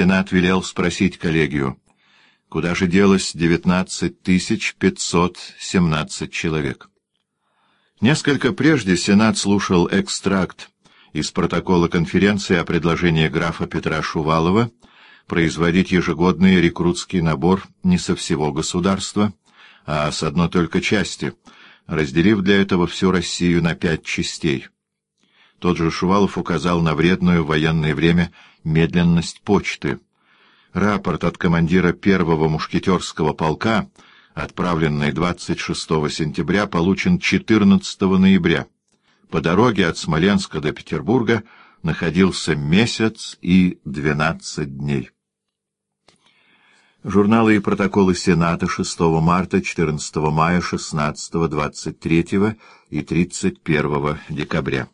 Сенат велел спросить коллегию, куда же делось 19 517 человек. Несколько прежде Сенат слушал экстракт из протокола конференции о предложении графа Петра Шувалова производить ежегодный рекрутский набор не со всего государства, а с одной только части, разделив для этого всю Россию на пять частей. Тот же Шувалов указал на вредную в военное время медленность почты. Рапорт от командира первого мушкетерского полка, отправленный 26 сентября, получен 14 ноября. По дороге от Смоленска до Петербурга находился месяц и 12 дней. Журналы и протоколы Сената 6 марта, 14 мая, 16, 23 и 31 декабря.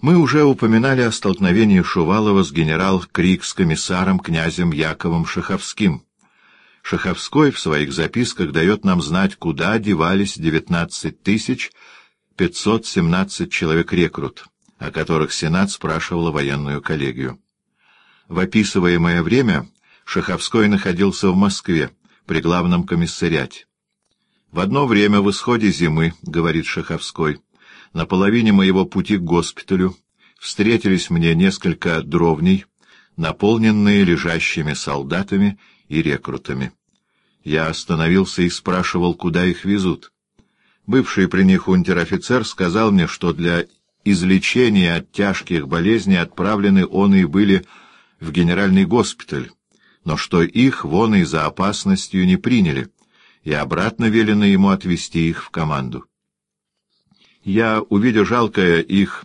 Мы уже упоминали о столкновении Шувалова с генерал-крикс-комиссаром князем Яковом Шаховским. Шаховской в своих записках дает нам знать, куда девались 19 тысяч 517 человек-рекрут, о которых Сенат спрашивал военную коллегию. В описываемое время Шаховской находился в Москве, при главном комиссариате. «В одно время, в исходе зимы, — говорит Шаховской, — на половине моего пути к госпиталю встретились мне несколько дровней, наполненные лежащими солдатами и рекрутами. Я остановился и спрашивал, куда их везут. Бывший при них унтер-офицер сказал мне, что для излечения от тяжких болезней отправлены он и были в генеральный госпиталь, но что их вон и за опасностью не приняли, и обратно велено ему отвезти их в команду. Я, увидя жалкое их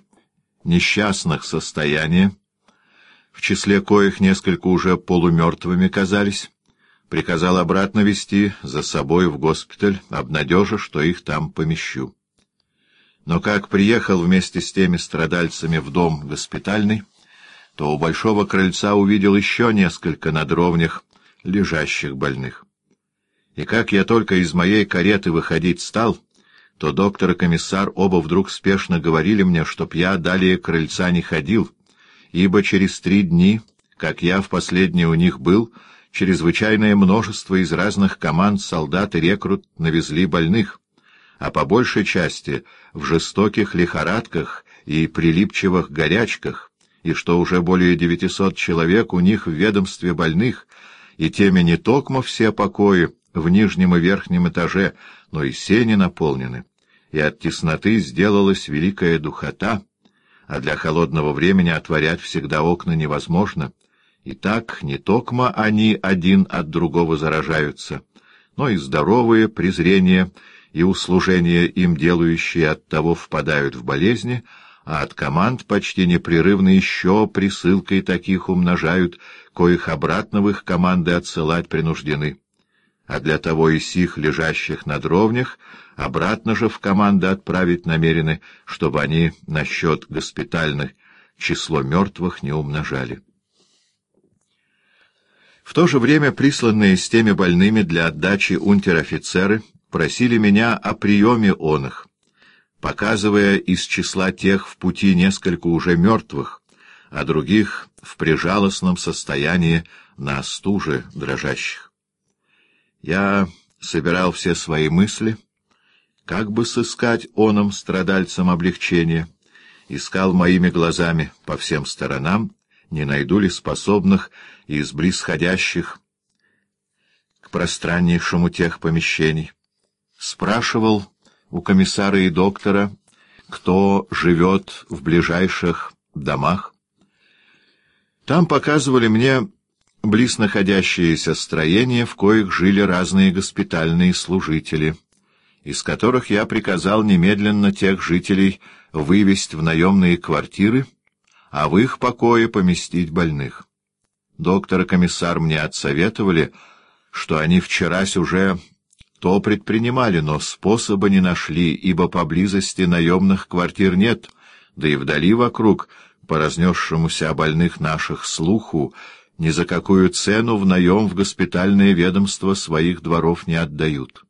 несчастных состояние, в числе коих несколько уже полумертвыми казались, приказал обратно вести за собой в госпиталь, обнадежа, что их там помещу. Но как приехал вместе с теми страдальцами в дом госпитальный, то у большого крыльца увидел еще несколько на дровнях лежащих больных. И как я только из моей кареты выходить стал, то доктор и комиссар оба вдруг спешно говорили мне, чтоб я далее крыльца не ходил, ибо через три дни, как я в последний у них был, чрезвычайное множество из разных команд солдат и рекрут навезли больных, а по большей части в жестоких лихорадках и прилипчивых горячках, и что уже более девятисот человек у них в ведомстве больных, и теми не токмо все покои в нижнем и верхнем этаже, но и сени наполнены, и от тесноты сделалась великая духота, а для холодного времени отворять всегда окна невозможно. И так не токмо они один от другого заражаются, но и здоровые презрения и услужения им делающие от того впадают в болезни, а от команд почти непрерывно еще присылкой таких умножают, коих обратно в их команды отсылать принуждены. А для того и сих, лежащих на дровнях, обратно же в команды отправить намерены, чтобы они насчет госпитальных число мертвых не умножали. В то же время присланные с теми больными для отдачи унтер-офицеры просили меня о приеме он их, показывая из числа тех в пути несколько уже мертвых, а других в прижалостном состоянии на стуже дрожащих. Я собирал все свои мысли, как бы сыскать оном страдальцам облегчение, искал моими глазами по всем сторонам, не найду ли способных из близходящих к пространнейшему тех помещений. Спрашивал у комиссара и доктора, кто живет в ближайших домах. Там показывали мне близ находящиеся строения, в коих жили разные госпитальные служители, из которых я приказал немедленно тех жителей вывести в наемные квартиры, а в их покое поместить больных. Доктор и комиссар мне отсоветовали, что они вчерась уже то предпринимали, но способа не нашли, ибо поблизости наемных квартир нет, да и вдали вокруг, по разнесшемуся о больных наших слуху, ни за какую цену в наем в госпитальное ведомство своих дворов не отдают.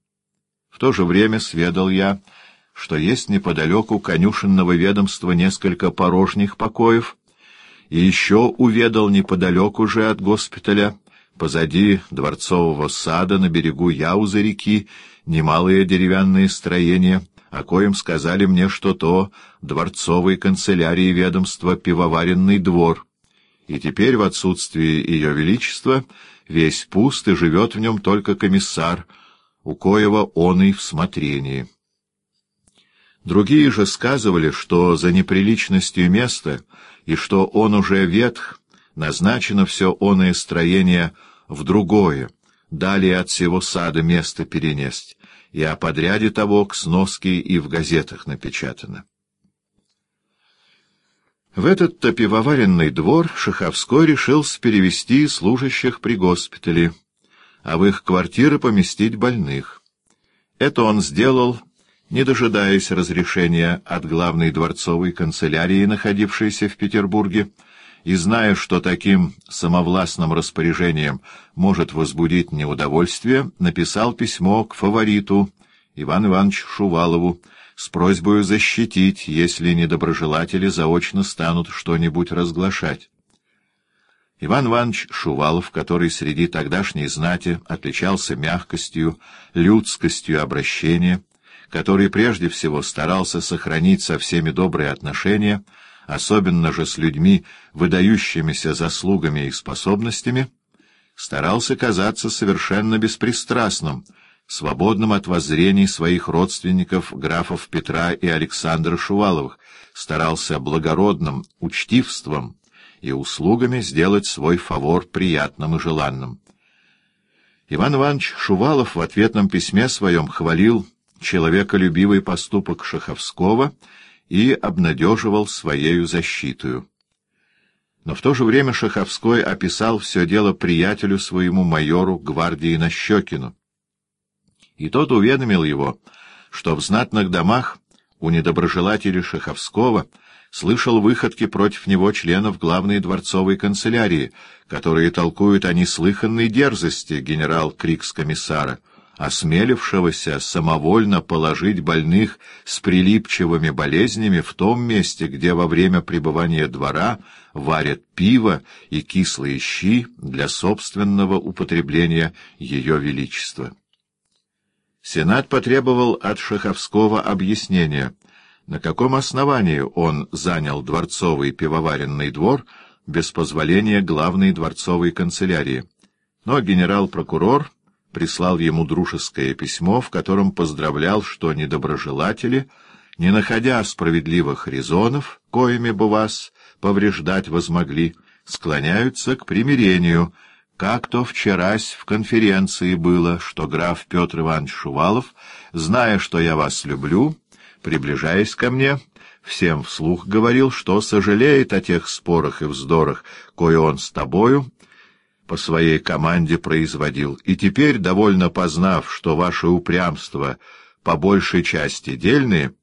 В то же время сведал я, что есть неподалеку конюшенного ведомства несколько порожних покоев, и еще уведал неподалеку же от госпиталя, позади дворцового сада на берегу Яузы реки, немалые деревянные строения, о коем сказали мне, что то дворцовой канцелярии ведомства пивоваренный двор, и теперь в отсутствии ее величества весь пуст и живет в нем только комиссар, у коего он и в смотрении. Другие же сказывали, что за неприличностью места и что он уже ветх, назначено все оное строение в другое, далее от всего сада место перенесть, и о подряде того к сноске и в газетах напечатано. В этот-то пивоваренный двор Шаховской решился перевести служащих при госпитале, а в их квартиры поместить больных. Это он сделал не дожидаясь разрешения от главной дворцовой канцелярии, находившейся в Петербурге, и зная, что таким самовластным распоряжением может возбудить неудовольствие, написал письмо к фавориту Ивану Ивановичу Шувалову с просьбой защитить, если недоброжелатели заочно станут что-нибудь разглашать. Иван Иванович Шувалов, который среди тогдашней знати отличался мягкостью, людскостью обращения, который прежде всего старался сохранить со всеми добрые отношения, особенно же с людьми, выдающимися заслугами и способностями, старался казаться совершенно беспристрастным, свободным от воззрений своих родственников, графов Петра и Александра Шуваловых, старался благородным, учтивством и услугами сделать свой фавор приятным и желанным. Иван Иванович Шувалов в ответном письме своем хвалил человеколюбивый поступок Шаховского и обнадеживал своею защитою. Но в то же время Шаховской описал все дело приятелю своему майору гвардии Нащекину. И тот уведомил его, что в знатных домах у недоброжелателей Шаховского слышал выходки против него членов главной дворцовой канцелярии, которые толкуют о неслыханной дерзости генерал-крикс-комиссара — осмелившегося самовольно положить больных с прилипчивыми болезнями в том месте, где во время пребывания двора варят пиво и кислые щи для собственного употребления Ее Величества. Сенат потребовал от Шаховского объяснения, на каком основании он занял дворцовый пивоваренный двор без позволения главной дворцовой канцелярии. Но генерал-прокурор прислал ему дружеское письмо, в котором поздравлял, что недоброжелатели, не находя справедливых резонов, коими бы вас повреждать возмогли, склоняются к примирению, как то вчерась в конференции было, что граф Петр Иванович Шувалов, зная, что я вас люблю, приближаясь ко мне, всем вслух говорил, что сожалеет о тех спорах и вздорах, кое он с тобою по своей команде производил, и теперь, довольно познав, что ваше упрямство по большей части дельные,